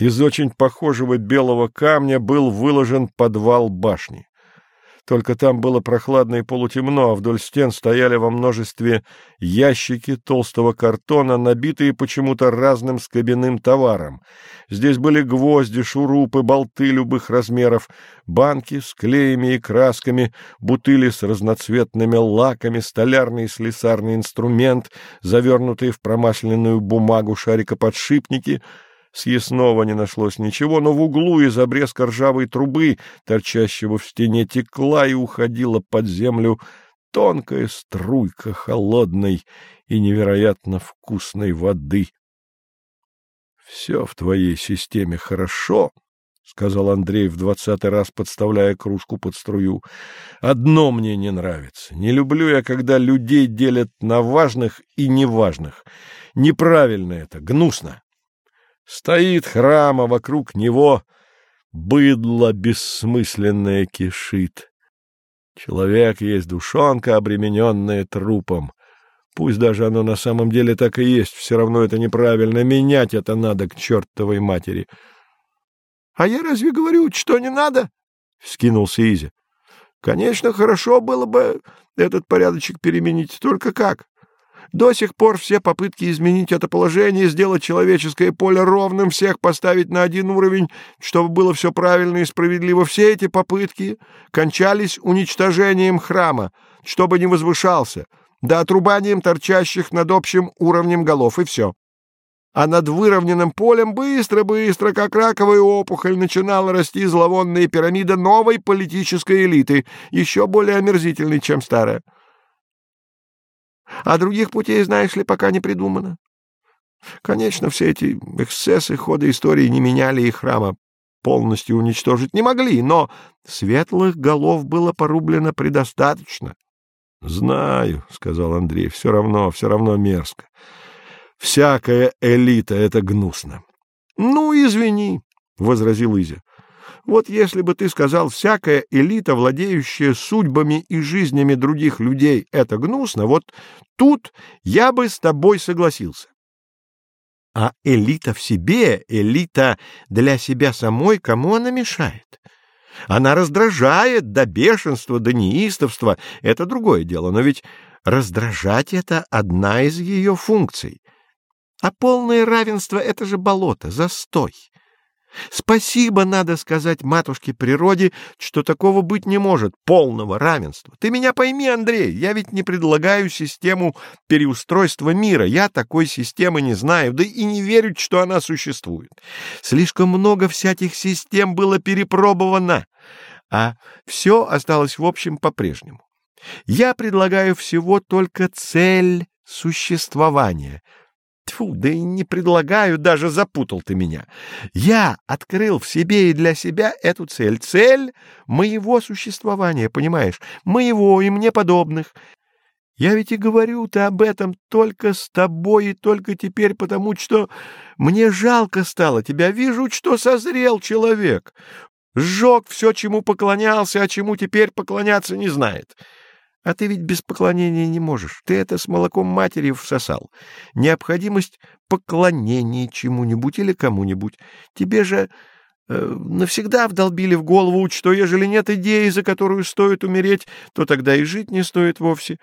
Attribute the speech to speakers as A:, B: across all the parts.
A: Из очень похожего белого камня был выложен подвал башни. Только там было прохладно и полутемно, а вдоль стен стояли во множестве ящики толстого картона, набитые почему-то разным скобяным товаром. Здесь были гвозди, шурупы, болты любых размеров, банки с клеями и красками, бутыли с разноцветными лаками, столярный и слесарный инструмент, завернутые в промасленную бумагу шарикоподшипники — Съестного не нашлось ничего, но в углу из обрезка ржавой трубы, торчащего в стене, текла и уходила под землю тонкая струйка холодной и невероятно вкусной воды. — Все в твоей системе хорошо, — сказал Андрей в двадцатый раз, подставляя кружку под струю. — Одно мне не нравится. Не люблю я, когда людей делят на важных и неважных. Неправильно это, гнусно. Стоит храм, а вокруг него быдло бессмысленное кишит. Человек есть душонка, обремененная трупом. Пусть даже оно на самом деле так и есть, все равно это неправильно. Менять это надо к чертовой матери. — А я разве говорю, что не надо? — вскинулся Изя. — Конечно, хорошо было бы этот порядочек переменить, только как? До сих пор все попытки изменить это положение, сделать человеческое поле ровным, всех поставить на один уровень, чтобы было все правильно и справедливо, все эти попытки кончались уничтожением храма, чтобы не возвышался, да отрубанием торчащих над общим уровнем голов, и все. А над выровненным полем быстро-быстро, как раковая опухоль, начинала расти зловонная пирамида новой политической элиты, еще более омерзительной, чем старая. А других путей, знаешь ли, пока не придумано. Конечно, все эти эксцессы хода истории не меняли и храма полностью уничтожить не могли, но светлых голов было порублено предостаточно. — Знаю, — сказал Андрей, — все равно, все равно мерзко. Всякая элита — это гнусно. — Ну, извини, — возразил Изя. Вот если бы ты сказал, всякая элита, владеющая судьбами и жизнями других людей, это гнусно, вот тут я бы с тобой согласился. А элита в себе, элита для себя самой, кому она мешает? Она раздражает до бешенства, до неистовства, это другое дело, но ведь раздражать — это одна из ее функций. А полное равенство — это же болото, застой. Спасибо надо сказать матушке природе, что такого быть не может, полного равенства. Ты меня пойми, Андрей, я ведь не предлагаю систему переустройства мира, я такой системы не знаю, да и не верю, что она существует. Слишком много всяких систем было перепробовано, а все осталось в общем по-прежнему. Я предлагаю всего только цель существования — Тьфу, да и не предлагаю, даже запутал ты меня. Я открыл в себе и для себя эту цель. Цель моего существования, понимаешь? Моего и мне подобных. Я ведь и говорю-то об этом только с тобой и только теперь, потому что мне жалко стало тебя. Вижу, что созрел человек. Сжег все, чему поклонялся, а чему теперь поклоняться не знает. А ты ведь без поклонения не можешь. Ты это с молоком матери всосал. Необходимость поклонения чему-нибудь или кому-нибудь. Тебе же э, навсегда вдолбили в голову, что ежели нет идеи, за которую стоит умереть, то тогда и жить не стоит вовсе.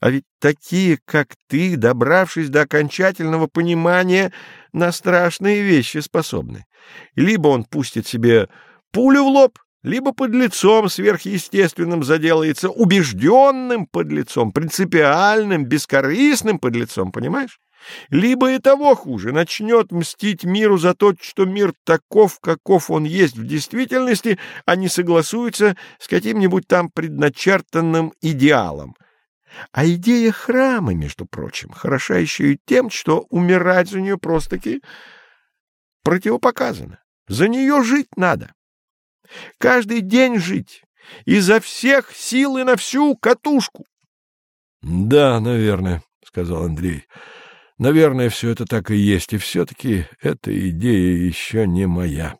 A: А ведь такие, как ты, добравшись до окончательного понимания, на страшные вещи способны. Либо он пустит себе пулю в лоб, либо под лицом сверхъестественным заделается, убежденным под лицом, принципиальным, бескорыстным под лицом, понимаешь? Либо и того хуже, начнет мстить миру за то, что мир таков, каков он есть в действительности, а не согласуется с каким-нибудь там предначертанным идеалом. А идея храма, между прочим, хороша еще и тем, что умирать за нее просто-таки противопоказано. За нее жить надо. Каждый день жить, изо всех сил и на всю катушку.
B: — Да, наверное, — сказал Андрей. — Наверное, все это так и есть, и все-таки эта идея еще не моя.